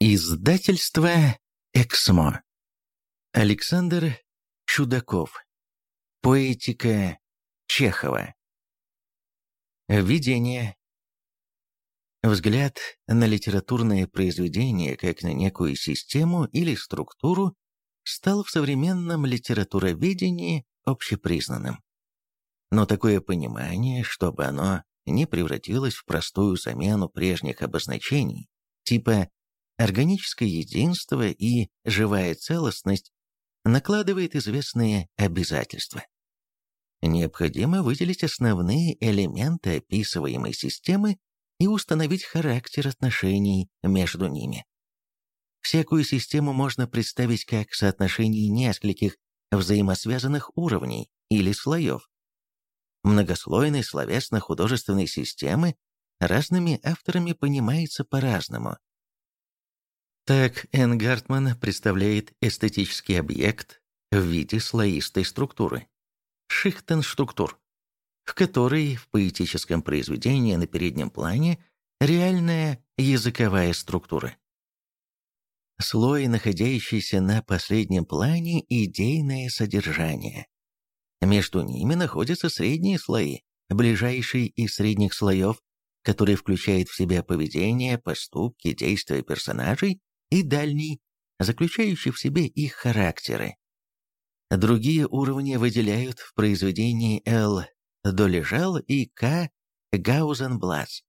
Издательство «Эксмо». Александр Чудаков. Поэтика Чехова. Введение. Взгляд на литературное произведение как на некую систему или структуру стал в современном литературоведении общепризнанным. Но такое понимание, чтобы оно не превратилось в простую замену прежних обозначений, типа органическое единство и живая целостность накладывает известные обязательства. Необходимо выделить основные элементы описываемой системы и установить характер отношений между ними. Всякую систему можно представить как соотношение нескольких взаимосвязанных уровней или слоев. Многослойной словесно-художественной системы разными авторами понимается по-разному, так Энн Гартман представляет эстетический объект в виде слоистой структуры – шихтенструктур, в которой в поэтическом произведении на переднем плане реальная языковая структура. Слой, находящийся на последнем плане – идейное содержание. Между ними находятся средние слои, ближайший из средних слоев, который включает в себя поведение, поступки, действия персонажей и дальний, заключающий в себе их характеры. Другие уровни выделяют в произведении Л. Долежал и К. Гаузенблац.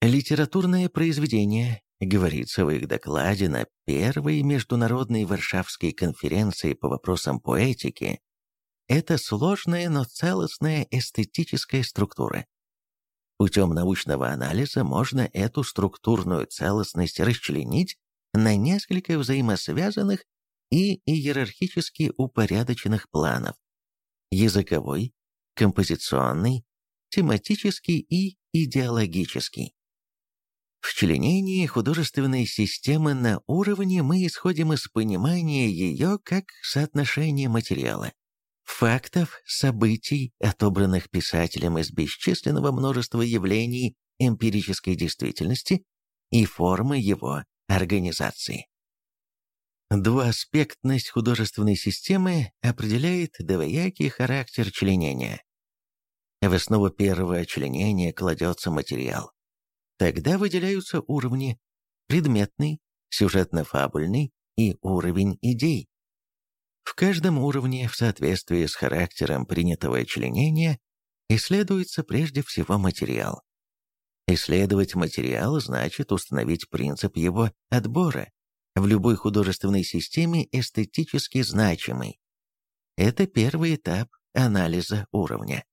Литературное произведение, говорится в их докладе на первой международной Варшавской конференции по вопросам поэтики, это сложная, но целостная эстетическая структура. Путем научного анализа можно эту структурную целостность расчленить на несколько взаимосвязанных и иерархически упорядоченных планов – языковой, композиционный, тематический и идеологический. В членении художественной системы на уровне мы исходим из понимания ее как соотношения материала, фактов, событий, отобранных писателем из бесчисленного множества явлений эмпирической действительности и формы его организации. Двуаспектность художественной системы определяет двоякий характер членения. В основу первого членения кладется материал. Тогда выделяются уровни предметный, сюжетно-фабульный и уровень идей. В каждом уровне, в соответствии с характером принятого членения, исследуется прежде всего материал. Исследовать материал значит установить принцип его отбора, в любой художественной системе эстетически значимый. Это первый этап анализа уровня.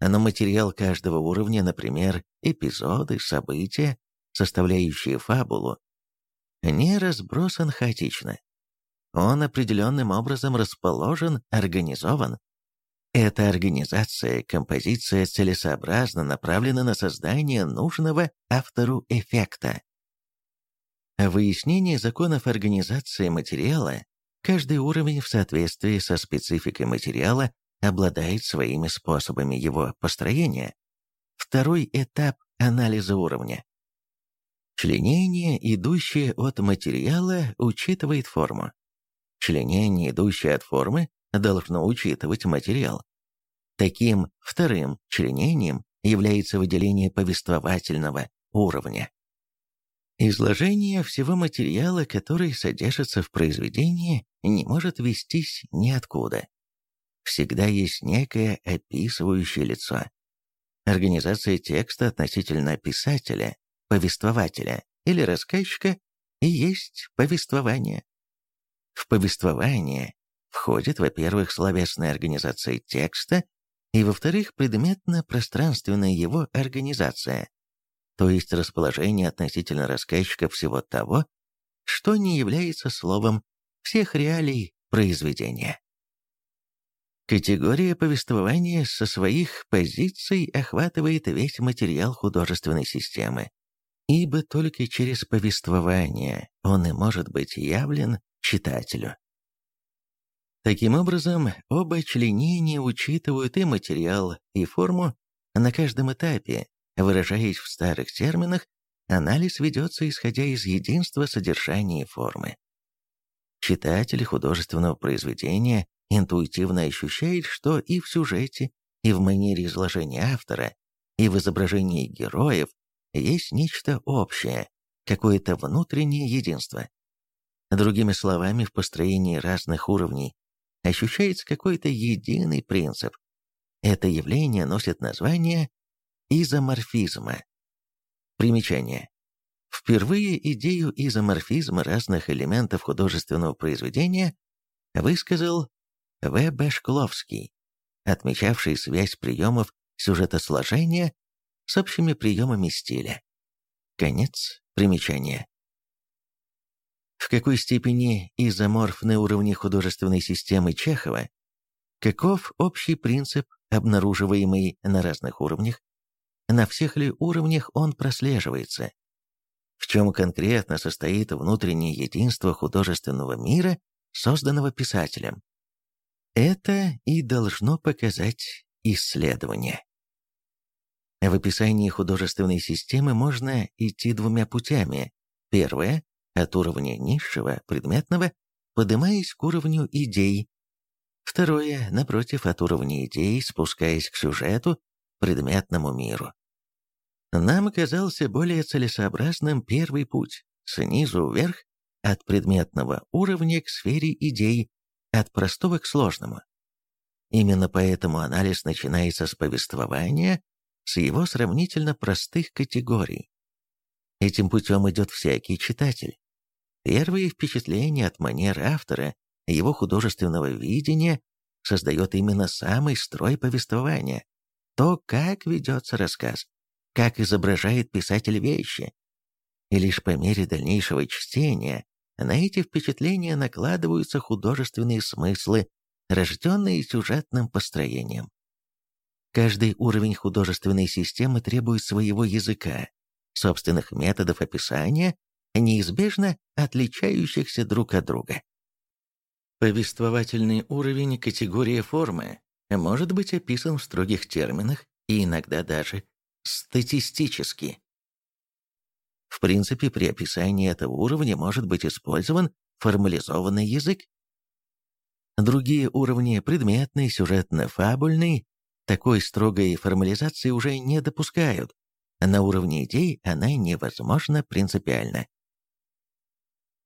Но материал каждого уровня, например, эпизоды, события, составляющие фабулу, не разбросан хаотично. Он определенным образом расположен, организован. Эта организация, композиция целесообразно направлена на создание нужного автору эффекта. Выяснение законов организации материала, каждый уровень в соответствии со спецификой материала обладает своими способами его построения. Второй этап анализа уровня. Членение, идущее от материала, учитывает форму. Членение, идущее от формы, должно учитывать материал. Таким вторым членением является выделение повествовательного уровня. Изложение всего материала, который содержится в произведении, не может вестись ниоткуда. Всегда есть некое описывающее лицо. Организация текста относительно писателя, повествователя или рассказчика и есть повествование. В повествование входит, во-первых, словесная организация текста, и, во-вторых, предметно-пространственная его организация, то есть расположение относительно рассказчика всего того, что не является словом всех реалий произведения. Категория повествования со своих позиций охватывает весь материал художественной системы, ибо только через повествование он и может быть явлен читателю. Таким образом, оба членения учитывают и материал, и форму на каждом этапе, выражаясь в старых терминах, анализ ведется исходя из единства содержания и формы. Читатель художественного произведения интуитивно ощущает, что и в сюжете, и в манере изложения автора, и в изображении героев есть нечто общее, какое-то внутреннее единство. Другими словами, в построении разных уровней ощущается какой-то единый принцип. Это явление носит название изоморфизма. Примечание. Впервые идею изоморфизма разных элементов художественного произведения высказал В. Б. Шкловский, отмечавший связь приемов сюжетосложения с общими приемами стиля. Конец примечания. В какой степени изоморфны уровни художественной системы Чехова? Каков общий принцип, обнаруживаемый на разных уровнях? На всех ли уровнях он прослеживается? В чем конкретно состоит внутреннее единство художественного мира, созданного писателем? Это и должно показать исследование. В описании художественной системы можно идти двумя путями. Первое – от уровня низшего, предметного, поднимаясь к уровню идей. Второе – напротив, от уровня идей, спускаясь к сюжету, предметному миру. Нам оказался более целесообразным первый путь, снизу вверх, от предметного уровня к сфере идей, от простого к сложному. Именно поэтому анализ начинается с повествования, с его сравнительно простых категорий. Этим путем идет всякий читатель. Первые впечатления от манер автора, его художественного видения создает именно самый строй повествования, то, как ведется рассказ, как изображает писатель вещи. И лишь по мере дальнейшего чтения на эти впечатления накладываются художественные смыслы, рожденные сюжетным построением. Каждый уровень художественной системы требует своего языка, собственных методов описания, неизбежно отличающихся друг от друга. Повествовательный уровень категория формы может быть описан в строгих терминах и иногда даже статистически. В принципе, при описании этого уровня может быть использован формализованный язык. Другие уровни, предметный, сюжетно-фабульный, такой строгой формализации уже не допускают. На уровне идей она невозможна принципиально.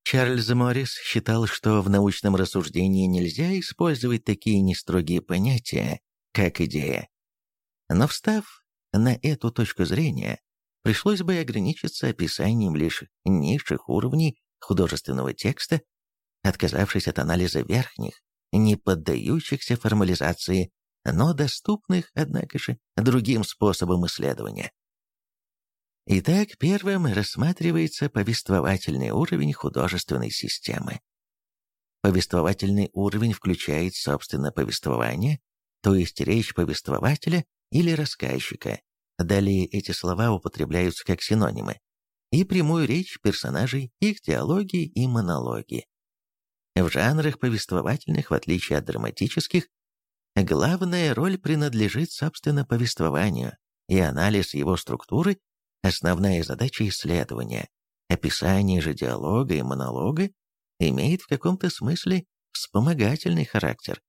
Чарльз Моррис считал, что в научном рассуждении нельзя использовать такие нестрогие понятия, как идея. Но встав на эту точку зрения, пришлось бы ограничиться описанием лишь низших уровней художественного текста, отказавшись от анализа верхних, не поддающихся формализации но доступных, однако же, другим способом исследования. Итак, первым рассматривается повествовательный уровень художественной системы. Повествовательный уровень включает, собственно, повествование, то есть речь повествователя или рассказчика, далее эти слова употребляются как синонимы, и прямую речь персонажей, их диалоги и монологи. В жанрах повествовательных, в отличие от драматических, Главная роль принадлежит, собственно, повествованию, и анализ его структуры – основная задача исследования. Описание же диалога и монолога имеет в каком-то смысле вспомогательный характер.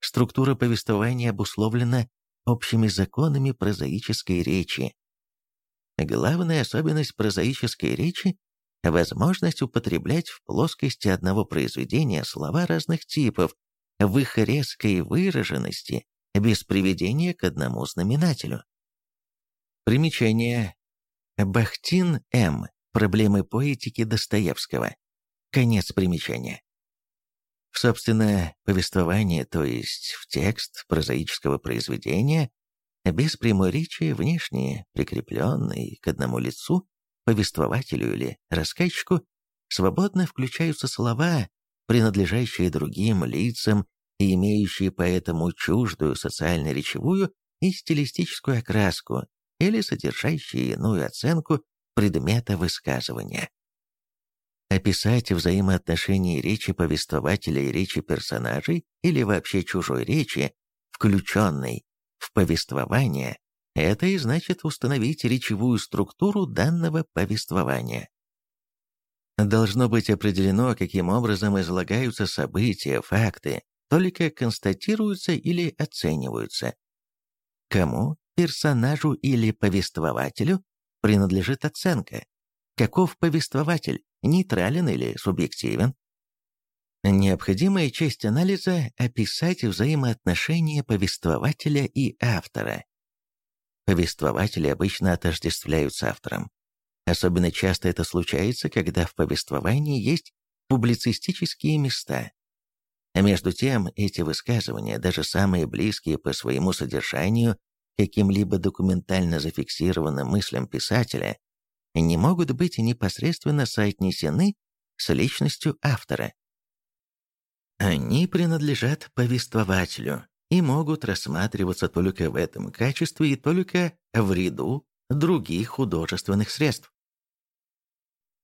Структура повествования обусловлена общими законами прозаической речи. Главная особенность прозаической речи – возможность употреблять в плоскости одного произведения слова разных типов, в их резкой выраженности, без приведения к одному знаменателю. Примечание. Бахтин М. Проблемы поэтики Достоевского. Конец примечания. В собственное повествование, то есть в текст прозаического произведения, без прямой речи, внешне прикрепленный к одному лицу, повествователю или рассказчику, свободно включаются слова, принадлежащие другим лицам и имеющие поэтому чуждую социально-речевую и стилистическую окраску или содержащие иную оценку предмета высказывания. Описать взаимоотношения речи повествователя и речи персонажей или вообще чужой речи, включенной в повествование, Это и значит установить речевую структуру данного повествования. Должно быть определено, каким образом излагаются события, факты, только констатируются или оцениваются. Кому, персонажу или повествователю, принадлежит оценка? Каков повествователь, нейтрален или субъективен? Необходимая часть анализа – описать взаимоотношения повествователя и автора. Повествователи обычно отождествляются автором. Особенно часто это случается, когда в повествовании есть публицистические места. А между тем, эти высказывания, даже самые близкие по своему содержанию каким-либо документально зафиксированным мыслям писателя, не могут быть непосредственно соотнесены с личностью автора. Они принадлежат повествователю и могут рассматриваться только в этом качестве и только в ряду других художественных средств.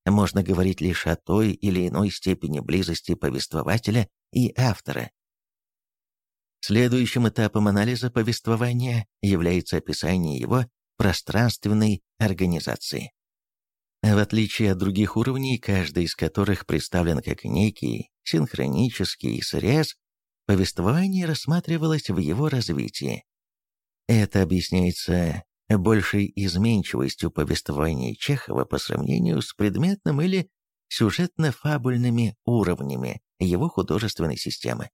Можно говорить лишь о той или иной степени близости повествователя и автора. Следующим этапом анализа повествования является описание его пространственной организации. В отличие от других уровней, каждый из которых представлен как некий синхронический срез, повествование рассматривалось в его развитии. Это объясняется большей изменчивостью повествования Чехова по сравнению с предметным или сюжетно-фабульными уровнями его художественной системы.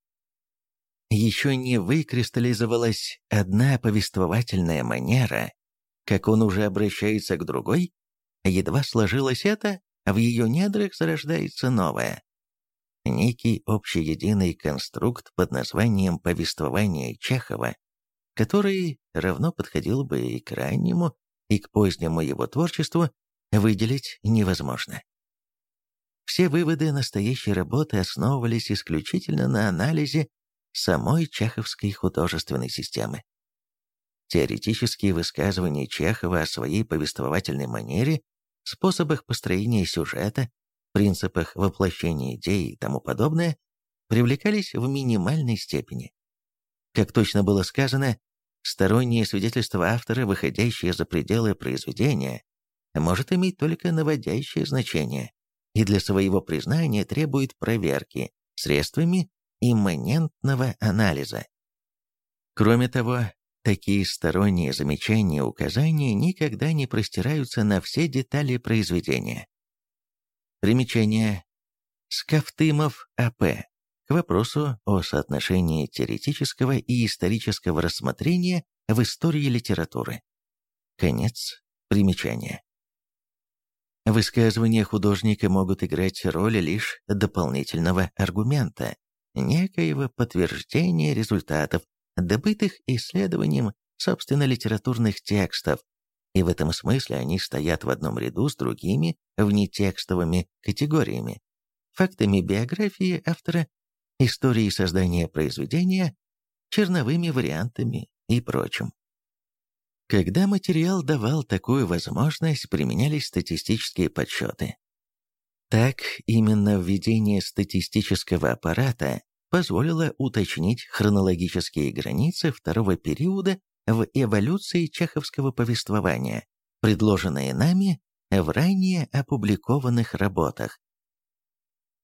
Еще не выкристаллизовалась одна повествовательная манера, как он уже обращается к другой, едва сложилось это, а в ее недрах зарождается новое некий общеединый конструкт под названием «Повествование Чехова», который равно подходил бы и к раннему, и к позднему его творчеству, выделить невозможно. Все выводы настоящей работы основывались исключительно на анализе самой чеховской художественной системы. Теоретические высказывания Чехова о своей повествовательной манере, способах построения сюжета, принципах воплощения идей и тому подобное, привлекались в минимальной степени. Как точно было сказано, сторонние свидетельства автора, выходящие за пределы произведения, может иметь только наводящее значение и для своего признания требует проверки средствами имманентного анализа. Кроме того, такие сторонние замечания и указания никогда не простираются на все детали произведения. Примечание. Скафтымов А.П. К вопросу о соотношении теоретического и исторического рассмотрения в истории литературы. Конец примечания. Высказывания художника могут играть роль лишь дополнительного аргумента, некоего подтверждения результатов, добытых исследованием собственно литературных текстов, и в этом смысле они стоят в одном ряду с другими внетекстовыми категориями, фактами биографии автора, историей создания произведения, черновыми вариантами и прочим. Когда материал давал такую возможность, применялись статистические подсчеты. Так, именно введение статистического аппарата позволило уточнить хронологические границы второго периода в эволюции чеховского повествования, предложенные нами в ранее опубликованных работах.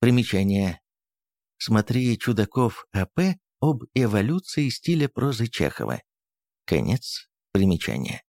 Примечание. Смотри Чудаков А.П. об эволюции стиля прозы Чехова. Конец примечания.